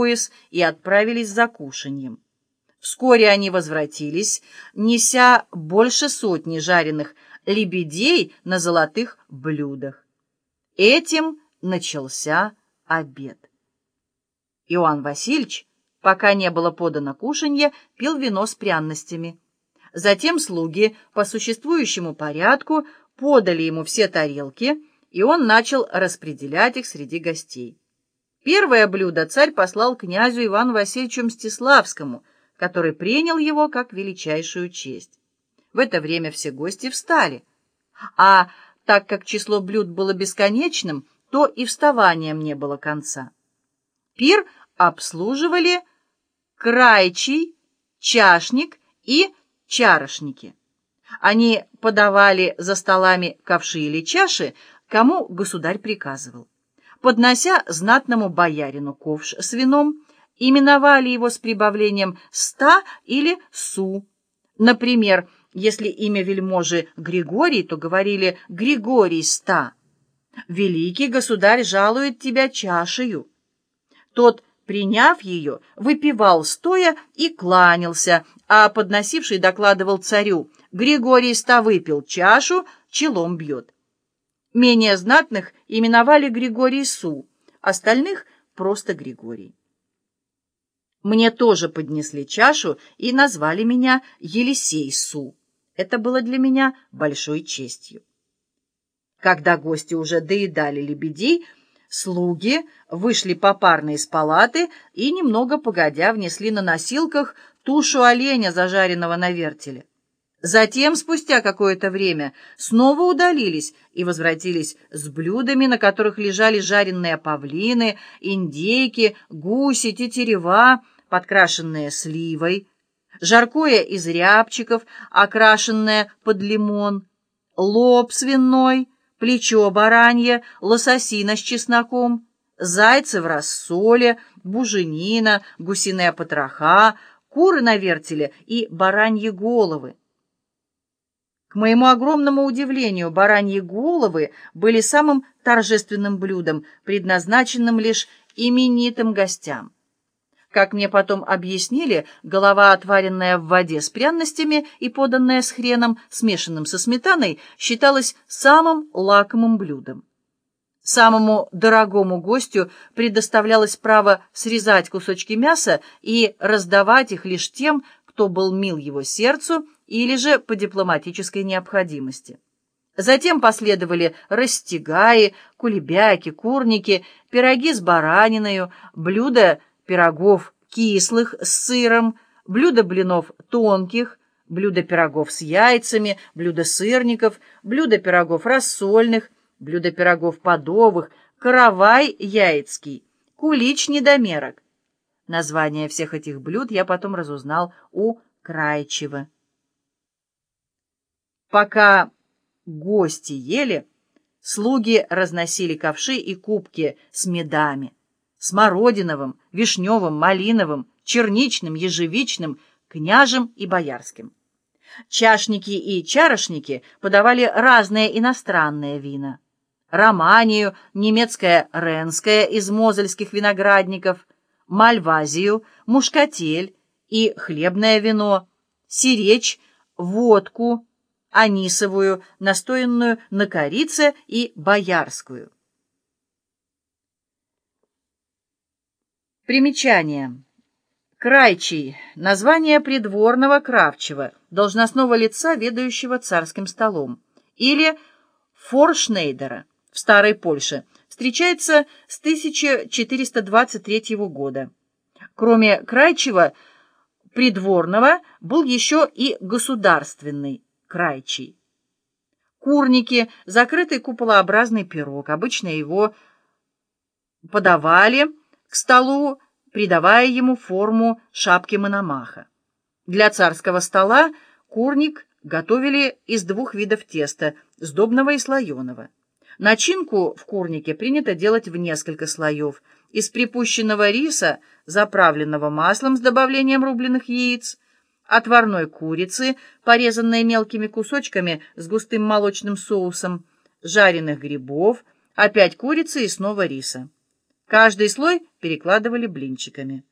пояс и отправились за кушаньем. Вскоре они возвратились, неся больше сотни жареных лебедей на золотых блюдах. Этим начался обед. Иоанн Васильевич, пока не было подано кушанье, пил вино с пряностями. Затем слуги по существующему порядку подали ему все тарелки, и он начал распределять их среди гостей. Первое блюдо царь послал князю Ивану Васильевичу Мстиславскому, который принял его как величайшую честь. В это время все гости встали, а так как число блюд было бесконечным, то и вставанием не было конца. Пир обслуживали крайчий, чашник и чарошники. Они подавали за столами ковши или чаши, кому государь приказывал. Поднося знатному боярину ковш с вином, именовали его с прибавлением «ста» или «су». Например, если имя вельможи Григорий, то говорили «Григорий ста». «Великий государь жалует тебя чашею». Тот, приняв ее, выпивал стоя и кланялся, а подносивший докладывал царю «Григорий ста выпил чашу, челом бьет». Менее знатных именовали Григорий Су, остальных — просто Григорий. Мне тоже поднесли чашу и назвали меня Елисей Су. Это было для меня большой честью. Когда гости уже доедали лебедей, слуги вышли попарно из палаты и, немного погодя, внесли на носилках тушу оленя, зажаренного на вертеле. Затем, спустя какое-то время, снова удалились и возвратились с блюдами, на которых лежали жареные павлины, индейки, гуси, тетерева, подкрашенные сливой, жаркое из рябчиков, окрашенное под лимон, лоб свиной, плечо баранье, лососина с чесноком, зайцы в рассоле, буженина, гусиная потроха, куры на вертеле и бараньи головы. К моему огромному удивлению, бараньи головы были самым торжественным блюдом, предназначенным лишь именитым гостям. Как мне потом объяснили, голова, отваренная в воде с пряностями и поданная с хреном, смешанным со сметаной, считалась самым лакомым блюдом. Самому дорогому гостю предоставлялось право срезать кусочки мяса и раздавать их лишь тем, кто был мил его сердцу или же по дипломатической необходимости. Затем последовали растягаи, кулебяки, курники, пироги с бараниною, блюда пирогов кислых с сыром, блюда блинов тонких, блюда пирогов с яйцами, блюда сырников, блюда пирогов рассольных, блюда пирогов подовых, каравай яицкий, кулич недомерок. Название всех этих блюд я потом разузнал у Крайчева. Пока гости ели, слуги разносили ковши и кубки с медами, смородиновым, вишневым, малиновым, черничным, ежевичным, княжим и боярским. Чашники и чарошники подавали разные иностранные вина. Романию, немецкое ренское из мозельских виноградников, мальвазию, мушкатель и хлебное вино, сиречь, водку, анисовую, настоянную на корице и боярскую. Примечание. Крайчий – название придворного кравчего, должностного лица, ведающего царским столом, или форшнейдера в Старой Польше, встречается с 1423 года. Кроме Крайчего, придворного был еще и государственный крайчий. Курники, закрытый куполообразный пирог, обычно его подавали к столу, придавая ему форму шапки мономаха. Для царского стола курник готовили из двух видов теста – сдобного и слоеного. Начинку в курнике принято делать в несколько слоев – из припущенного риса, заправленного маслом с добавлением рубленых яиц – отварной курицы, порезанной мелкими кусочками с густым молочным соусом, жареных грибов, опять курицы и снова риса. Каждый слой перекладывали блинчиками.